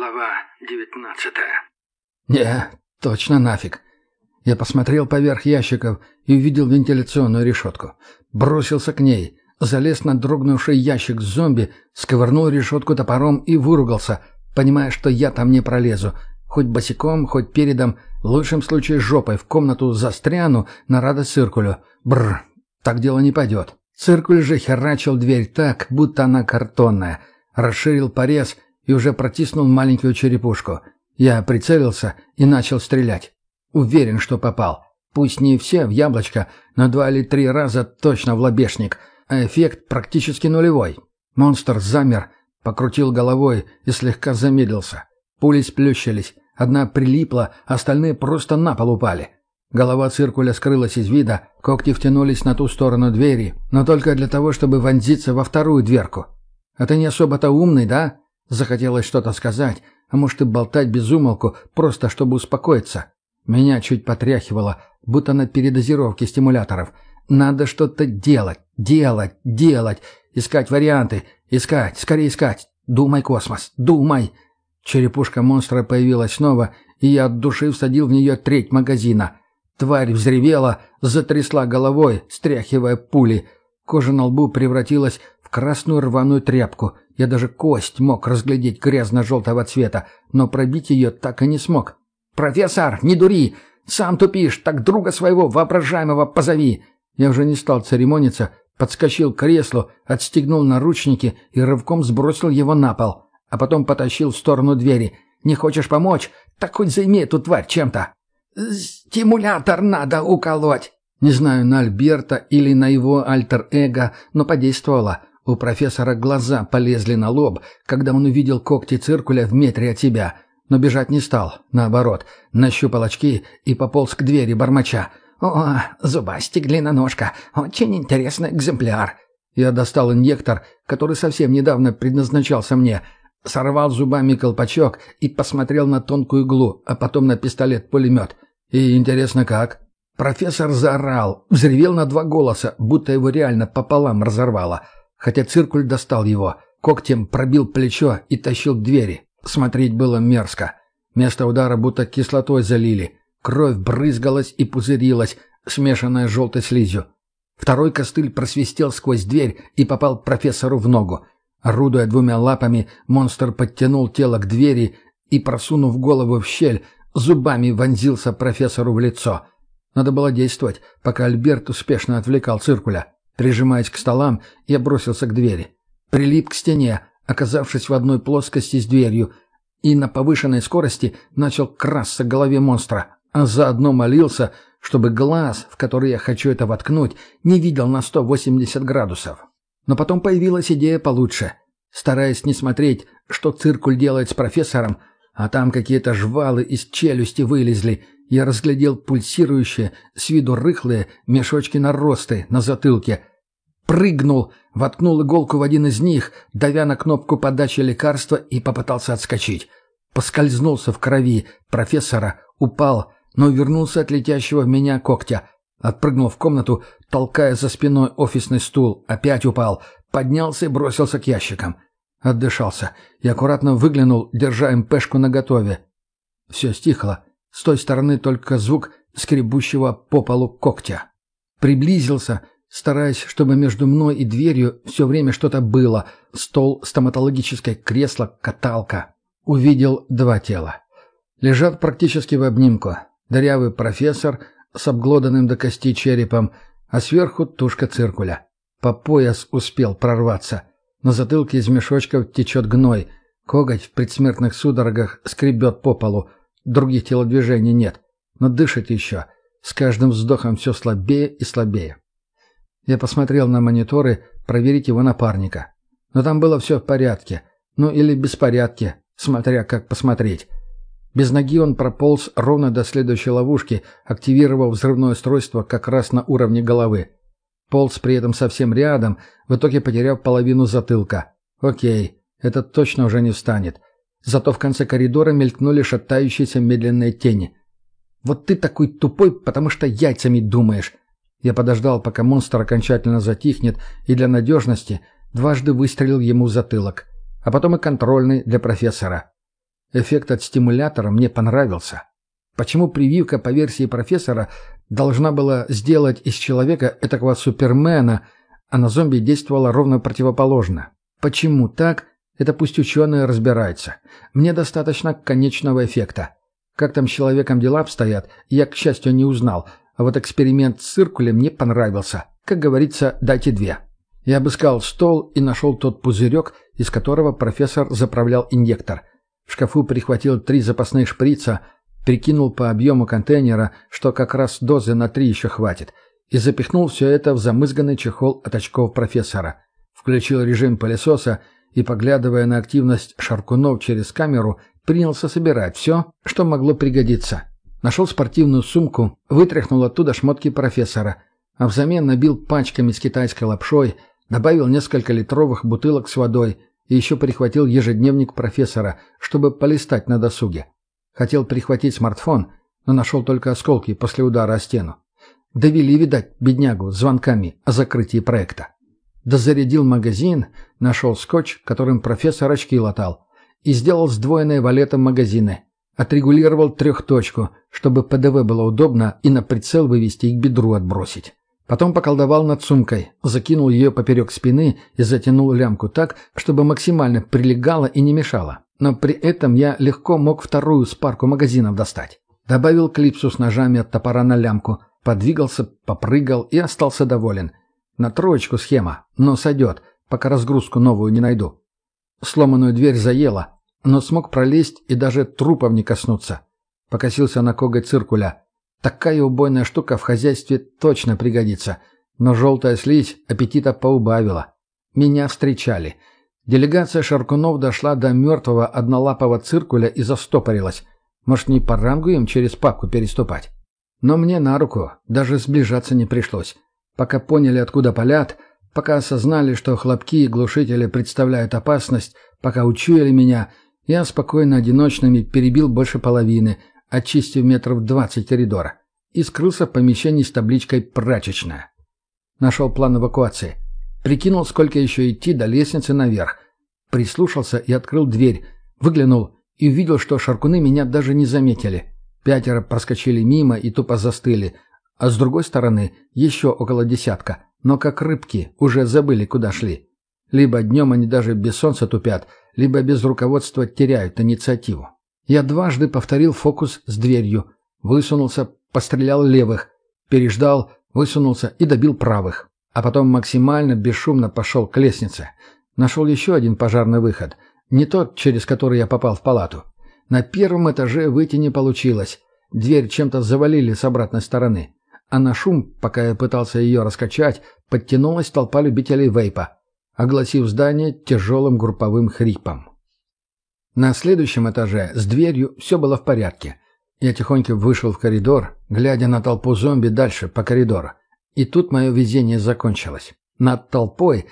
Глава девятнадцатая. «Не, точно нафиг». Я посмотрел поверх ящиков и увидел вентиляционную решетку. Бросился к ней, залез на дрогнувший ящик зомби, сковырнул решетку топором и выругался, понимая, что я там не пролезу. Хоть босиком, хоть передом, в лучшем случае жопой в комнату застряну на радость циркулю. Бррр, так дело не пойдет. Циркуль же херачил дверь так, будто она картонная. Расширил порез и уже протиснул маленькую черепушку. Я прицелился и начал стрелять. Уверен, что попал. Пусть не все в яблочко, но два или три раза точно в лобешник, а эффект практически нулевой. Монстр замер, покрутил головой и слегка замедлился. Пули сплющились, одна прилипла, остальные просто на пол упали. Голова циркуля скрылась из вида, когти втянулись на ту сторону двери, но только для того, чтобы вонзиться во вторую дверку. «А ты не особо-то умный, да?» Захотелось что-то сказать, а может и болтать без умолку, просто чтобы успокоиться. Меня чуть потряхивало, будто на передозировке стимуляторов. Надо что-то делать, делать, делать, искать варианты, искать, скорее искать. Думай, космос, думай. Черепушка монстра появилась снова, и я от души всадил в нее треть магазина. Тварь взревела, затрясла головой, стряхивая пули. Кожа на лбу превратилась в красную рваную тряпку. Я даже кость мог разглядеть грязно-желтого цвета, но пробить ее так и не смог. «Профессор, не дури! Сам тупишь, так друга своего воображаемого позови!» Я уже не стал церемониться, подскочил к креслу, отстегнул наручники и рывком сбросил его на пол, а потом потащил в сторону двери. «Не хочешь помочь? Так хоть займи эту тварь чем-то!» «Стимулятор надо уколоть!» Не знаю, на Альберта или на его альтер-эго, но подействовало. У профессора глаза полезли на лоб, когда он увидел когти циркуля в метре от себя. Но бежать не стал. Наоборот, нащупал очки и пополз к двери бормоча. «О, зубастик длинноножка, очень интересный экземпляр». Я достал инъектор, который совсем недавно предназначался мне, сорвал зубами колпачок и посмотрел на тонкую иглу, а потом на пистолет-пулемет. И интересно как? Профессор заорал, взревел на два голоса, будто его реально пополам разорвало. Хотя циркуль достал его, когтем пробил плечо и тащил к двери. Смотреть было мерзко. Место удара будто кислотой залили. Кровь брызгалась и пузырилась, смешанная с желтой слизью. Второй костыль просвистел сквозь дверь и попал профессору в ногу. Орудуя двумя лапами, монстр подтянул тело к двери и, просунув голову в щель, зубами вонзился профессору в лицо. Надо было действовать, пока Альберт успешно отвлекал циркуля. Прижимаясь к столам, я бросился к двери. Прилип к стене, оказавшись в одной плоскости с дверью, и на повышенной скорости начал красться к голове монстра, а заодно молился, чтобы глаз, в который я хочу это воткнуть, не видел на 180 градусов. Но потом появилась идея получше. Стараясь не смотреть, что циркуль делает с профессором, а там какие-то жвалы из челюсти вылезли, я разглядел пульсирующие, с виду рыхлые, мешочки наросты на затылке. Прыгнул, воткнул иголку в один из них, давя на кнопку подачи лекарства и попытался отскочить. Поскользнулся в крови профессора, упал, но вернулся от летящего в меня когтя. Отпрыгнул в комнату, толкая за спиной офисный стул, опять упал, поднялся и бросился к ящикам. Отдышался и аккуратно выглянул, держа МПшку наготове. Все стихло. С той стороны только звук скребущего по полу когтя. Приблизился, стараясь, чтобы между мной и дверью все время что-то было. Стол, стоматологическое кресло, каталка. Увидел два тела. Лежат практически в обнимку. Дырявый профессор с обглоданным до кости черепом, а сверху тушка циркуля. По пояс успел прорваться. На затылке из мешочков течет гной. Коготь в предсмертных судорогах скребет по полу. Других телодвижений нет. Но дышит еще. С каждым вздохом все слабее и слабее. Я посмотрел на мониторы, проверить его напарника. Но там было все в порядке. Ну или беспорядке, смотря как посмотреть. Без ноги он прополз ровно до следующей ловушки, активировав взрывное устройство как раз на уровне головы. Полз при этом совсем рядом, в итоге потеряв половину затылка. Окей, этот точно уже не встанет. Зато в конце коридора мелькнули шатающиеся медленные тени. «Вот ты такой тупой, потому что яйцами думаешь!» Я подождал, пока монстр окончательно затихнет, и для надежности дважды выстрелил ему в затылок. А потом и контрольный для профессора. Эффект от стимулятора мне понравился. Почему прививка по версии профессора должна была сделать из человека этакого супермена, а на зомби действовала ровно противоположно? Почему так? Это пусть ученые разбираются. Мне достаточно конечного эффекта. Как там с человеком дела обстоят, я, к счастью, не узнал, а вот эксперимент с циркулем мне понравился. Как говорится, дайте две. Я обыскал стол и нашел тот пузырек, из которого профессор заправлял инъектор. В шкафу прихватил три запасных шприца, прикинул по объему контейнера, что как раз дозы на три еще хватит, и запихнул все это в замызганный чехол от очков профессора. Включил режим пылесоса и, поглядывая на активность шаркунов через камеру, принялся собирать все, что могло пригодиться. Нашел спортивную сумку, вытряхнул оттуда шмотки профессора, а взамен набил пачками с китайской лапшой, добавил несколько литровых бутылок с водой и еще прихватил ежедневник профессора, чтобы полистать на досуге. Хотел прихватить смартфон, но нашел только осколки после удара о стену. Довели, видать, беднягу звонками о закрытии проекта. Дозарядил магазин, нашел скотч, которым профессор очки латал, и сделал сдвоенные валетом магазины. Отрегулировал трехточку, чтобы ПДВ было удобно и на прицел вывести и к бедру отбросить. Потом поколдовал над сумкой, закинул ее поперек спины и затянул лямку так, чтобы максимально прилегала и не мешала. Но при этом я легко мог вторую спарку магазинов достать. Добавил клипсу с ножами от топора на лямку, подвигался, попрыгал и остался доволен. На троечку схема, но сойдет, пока разгрузку новую не найду. Сломанную дверь заело, но смог пролезть и даже трупов не коснуться. Покосился на коготь циркуля. Такая убойная штука в хозяйстве точно пригодится. Но желтая слизь аппетита поубавила. Меня встречали. Делегация Шаркунов дошла до мертвого однолапого циркуля и застопорилась. Может, не по рангу им через папку переступать? Но мне на руку, даже сближаться не пришлось. Пока поняли, откуда палят, пока осознали, что хлопки и глушители представляют опасность, пока учуяли меня, я спокойно одиночными перебил больше половины, очистив метров двадцать коридора, и скрылся в помещении с табличкой «Прачечная». Нашел план эвакуации. Прикинул, сколько еще идти до лестницы наверх. Прислушался и открыл дверь. Выглянул и увидел, что шаркуны меня даже не заметили. Пятеро проскочили мимо и тупо застыли, а с другой стороны еще около десятка, но как рыбки уже забыли, куда шли. Либо днем они даже без солнца тупят, либо без руководства теряют инициативу. Я дважды повторил фокус с дверью. Высунулся, пострелял левых. Переждал, высунулся и добил правых. А потом максимально бесшумно пошел к лестнице. Нашел еще один пожарный выход. Не тот, через который я попал в палату. На первом этаже выйти не получилось. Дверь чем-то завалили с обратной стороны. А на шум, пока я пытался ее раскачать, подтянулась толпа любителей вейпа огласив здание тяжелым групповым хрипом. На следующем этаже с дверью все было в порядке. Я тихонько вышел в коридор, глядя на толпу зомби дальше по коридору. И тут мое везение закончилось. Над толпой,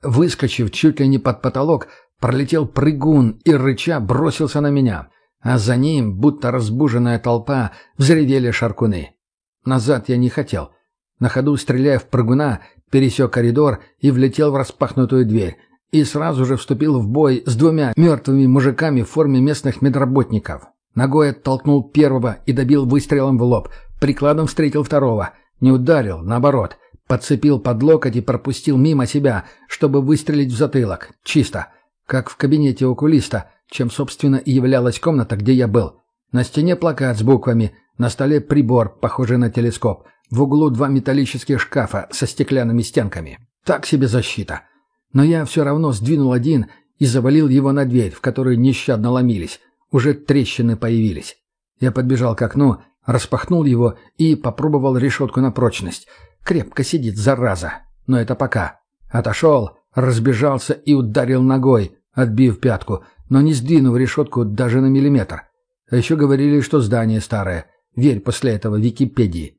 выскочив чуть ли не под потолок, пролетел прыгун и, рыча, бросился на меня. А за ним, будто разбуженная толпа, взревели шаркуны. Назад я не хотел. На ходу, стреляя в прыгуна, пересек коридор и влетел в распахнутую дверь. И сразу же вступил в бой с двумя мертвыми мужиками в форме местных медработников. Ногой оттолкнул первого и добил выстрелом в лоб. Прикладом встретил второго. Не ударил, наоборот. Подцепил под локоть и пропустил мимо себя, чтобы выстрелить в затылок. Чисто. Как в кабинете окулиста, чем, собственно, и являлась комната, где я был. На стене плакат с буквами, на столе прибор, похожий на телескоп — в углу два металлических шкафа со стеклянными стенками. Так себе защита. Но я все равно сдвинул один и завалил его на дверь, в которую нещадно ломились. Уже трещины появились. Я подбежал к окну, распахнул его и попробовал решетку на прочность. Крепко сидит, зараза. Но это пока. Отошел, разбежался и ударил ногой, отбив пятку, но не сдвинув решетку даже на миллиметр. А еще говорили, что здание старое. Верь после этого Википедии.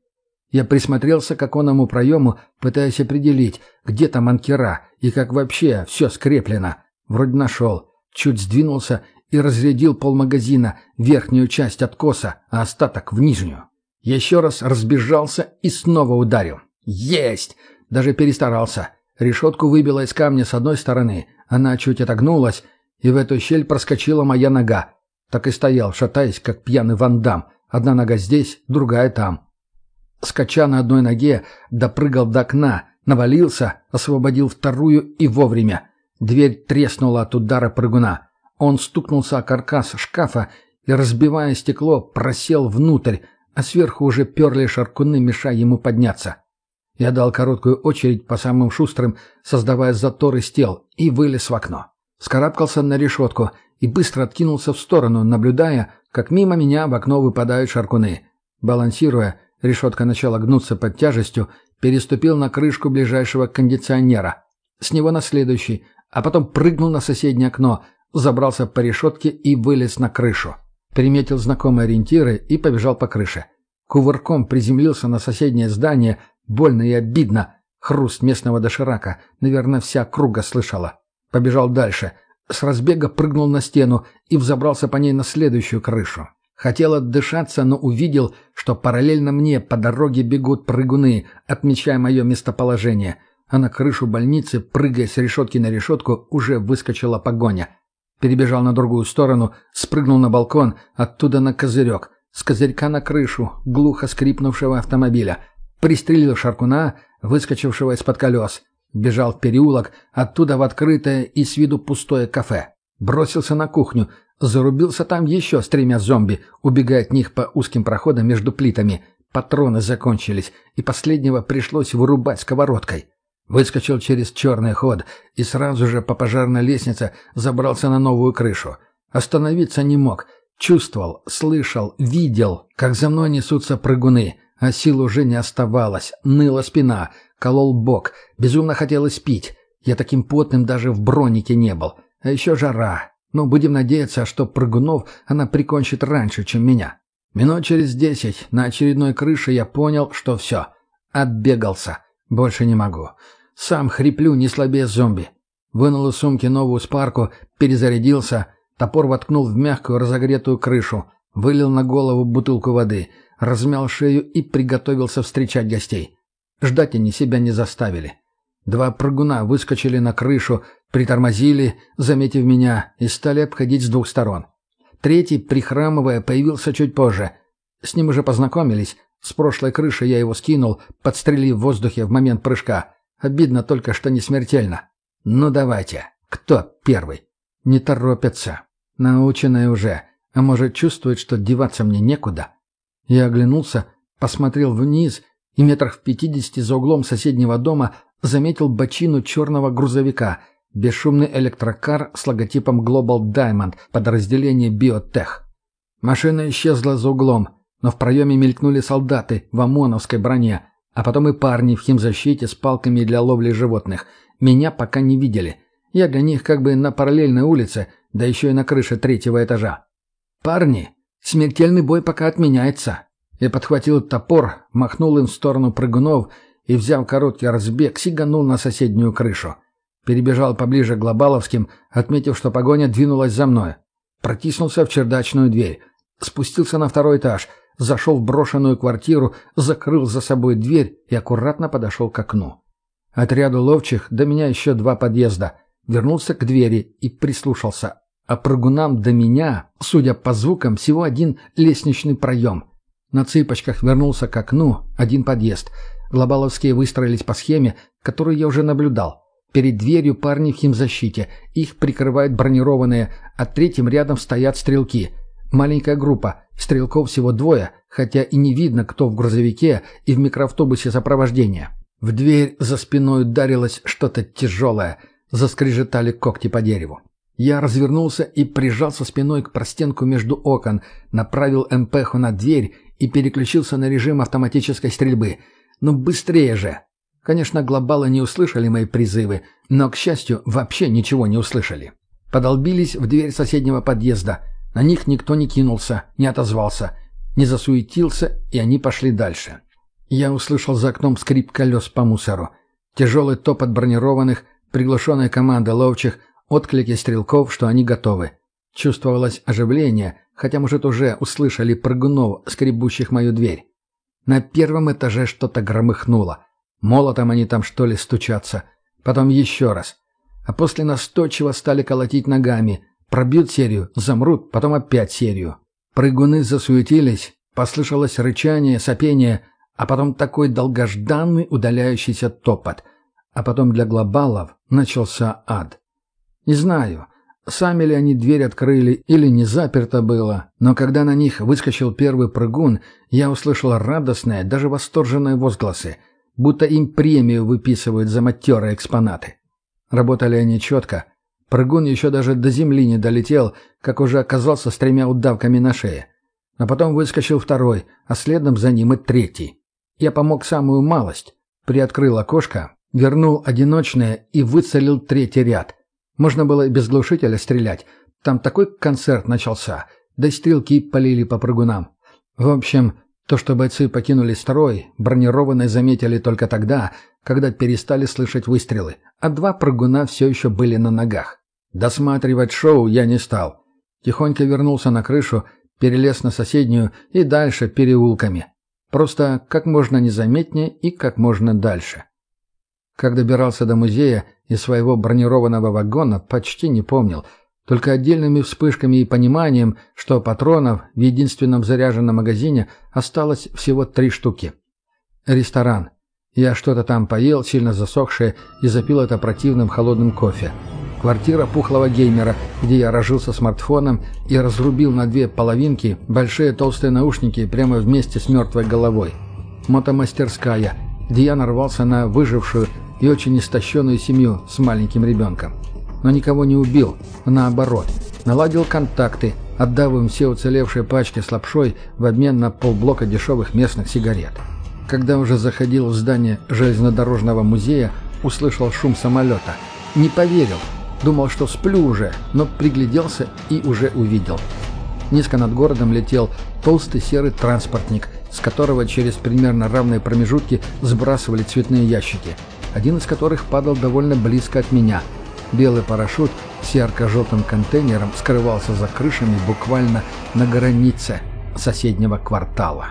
Я присмотрелся к оконному проему, пытаясь определить, где там анкера и как вообще все скреплено. Вроде нашел. Чуть сдвинулся и разрядил полмагазина, верхнюю часть откоса, а остаток в нижнюю. Еще раз разбежался и снова ударил. Есть! Даже перестарался. Решетку выбило из камня с одной стороны, она чуть отогнулась, и в эту щель проскочила моя нога. Так и стоял, шатаясь, как пьяный вандам. Одна нога здесь, другая там. Скача на одной ноге, допрыгал до окна, навалился, освободил вторую и вовремя. Дверь треснула от удара прыгуна. Он стукнулся о каркас шкафа и, разбивая стекло, просел внутрь, а сверху уже перли шаркуны, мешая ему подняться. Я дал короткую очередь по самым шустрым, создавая затор из тел, и вылез в окно. Скарабкался на решетку и быстро откинулся в сторону, наблюдая, как мимо меня в окно выпадают шаркуны. Балансируя, решетка начала гнуться под тяжестью, переступил на крышку ближайшего кондиционера. С него на следующий, а потом прыгнул на соседнее окно, забрался по решетке и вылез на крышу. Приметил знакомые ориентиры и побежал по крыше. Кувырком приземлился на соседнее здание, больно и обидно. Хруст местного доширака, наверное, вся круга слышала. Побежал дальше. С разбега прыгнул на стену и взобрался по ней на следующую крышу. Хотел отдышаться, но увидел, что параллельно мне по дороге бегут прыгуны, отмечая мое местоположение. А на крышу больницы, прыгая с решетки на решетку, уже выскочила погоня. Перебежал на другую сторону, спрыгнул на балкон, оттуда на козырек. С козырька на крышу, глухо скрипнувшего автомобиля. Пристрелил Шаркуна, выскочившего из-под колес. Бежал в переулок, оттуда в открытое и с виду пустое кафе. Бросился на кухню, зарубился там еще с тремя зомби, убегая от них по узким проходам между плитами. Патроны закончились, и последнего пришлось вырубать сковородкой. Выскочил через черный ход и сразу же по пожарной лестнице забрался на новую крышу. Остановиться не мог. Чувствовал, слышал, видел, как за мной несутся прыгуны, а сил уже не оставалось. Ныла спина, колол бок, безумно хотелось пить. Я таким потным даже в бронике не был. А еще жара. Но будем надеяться, что прыгунов она прикончит раньше, чем меня. Минут через десять на очередной крыше я понял, что все. Отбегался. Больше не могу. Сам хриплю не слабее зомби. Вынул из сумки новую спарку, перезарядился, топор воткнул в мягкую разогретую крышу, вылил на голову бутылку воды, размял шею и приготовился встречать гостей. Ждать они себя не заставили. Два прыгуна выскочили на крышу, притормозили, заметив меня, и стали обходить с двух сторон. Третий, прихрамывая, появился чуть позже. С ним уже познакомились. С прошлой крыши я его скинул, подстрелив в воздухе в момент прыжка. Обидно только, что не смертельно. Ну давайте. Кто первый? Не торопятся. Наученные уже. А может, чувствует, что деваться мне некуда? Я оглянулся, посмотрел вниз и метрах в пятидесяти за углом соседнего дома заметил бочину черного грузовика, бесшумный электрокар с логотипом Global Diamond, подразделение Biotech. Машина исчезла за углом, но в проеме мелькнули солдаты в ОМОНовской броне, а потом и парни в химзащите с палками для ловли животных. Меня пока не видели. Я для них как бы на параллельной улице, да еще и на крыше третьего этажа. «Парни, смертельный бой пока отменяется». Я подхватил топор, махнул им в сторону прыгунов и, взяв короткий разбег, сиганул на соседнюю крышу. Перебежал поближе к Глобаловским, отметив, что погоня двинулась за мной. Протиснулся в чердачную дверь. Спустился на второй этаж, зашел в брошенную квартиру, закрыл за собой дверь и аккуратно подошел к окну. Отряду ловчих до меня еще два подъезда. Вернулся к двери и прислушался. А прыгунам до меня, судя по звукам, всего один лестничный проем. На цыпочках вернулся к окну, один подъезд — Глобаловские выстроились по схеме, которую я уже наблюдал. Перед дверью парни в химзащите, их прикрывают бронированные, а третьим рядом стоят стрелки. Маленькая группа, стрелков всего двое, хотя и не видно, кто в грузовике и в микроавтобусе сопровождения. В дверь за спиной ударилось что-то тяжелое, заскрежетали когти по дереву. Я развернулся и прижался спиной к простенку между окон, направил МПХу на дверь и переключился на режим автоматической стрельбы — ну быстрее же! Конечно, глобалы не услышали мои призывы, но, к счастью, вообще ничего не услышали. Подолбились в дверь соседнего подъезда. На них никто не кинулся, не отозвался, не засуетился, и они пошли дальше. Я услышал за окном скрип колес по мусору. Тяжелый топот бронированных, приглушенная команда ловчих, отклики стрелков, что они готовы. Чувствовалось оживление, хотя, может, уже услышали прыгунов, скребущих мою дверь. На первом этаже что-то громыхнуло. Молотом они там, что ли, стучатся. Потом еще раз. А после настойчиво стали колотить ногами. Пробьют серию, замрут, потом опять серию. Прыгуны засуетились, послышалось рычание, сопение, а потом такой долгожданный удаляющийся топот. А потом для глобалов начался ад. Не знаю, сами ли они дверь открыли или не заперто было, но когда на них выскочил первый прыгун, я услышал радостные, даже восторженные возгласы, будто им премию выписывают за матерые экспонаты. Работали они четко. Прыгун еще даже до земли не долетел, как уже оказался с тремя удавками на шее. А потом выскочил второй, а следом за ним и третий. Я помог самую малость. Приоткрыл окошко, вернул одиночное и выцелил третий ряд. Можно было и без глушителя стрелять. Там такой концерт начался. Да и стрелки полили по прыгунам. В общем, то, что бойцы покинули строй, бронированные заметили только тогда, когда перестали слышать выстрелы, а два прыгуна все еще были на ногах. Досматривать шоу я не стал. Тихонько вернулся на крышу, перелез на соседнюю и дальше переулками. Просто как можно незаметнее и как можно дальше. Как добирался до музея из своего бронированного вагона, почти не помнил, только отдельными вспышками и пониманием, что патронов в единственном заряженном магазине осталось всего три штуки. Ресторан. Я что-то там поел, сильно засохшее, и запил это противным холодным кофе. Квартира пухлого геймера, где я рожился смартфоном и разрубил на две половинки большие толстые наушники прямо вместе с мертвой головой. Мотомастерская, где я нарвался на выжившую и очень истощенную семью с маленьким ребенком. Но никого не убил, наоборот. Наладил контакты, отдав им все уцелевшие пачки с лапшой в обмен на полблока дешевых местных сигарет. Когда уже заходил в здание железнодорожного музея, услышал шум самолета. Не поверил, Думал, что сплю уже, но пригляделся и уже увидел. Низко над городом летел толстый серый транспортник, с которого через примерно равные промежутки сбрасывали цветные ящики, один из которых падал довольно близко от меня. Белый парашют с ярко-желтым контейнером скрывался за крышами буквально на границе соседнего квартала.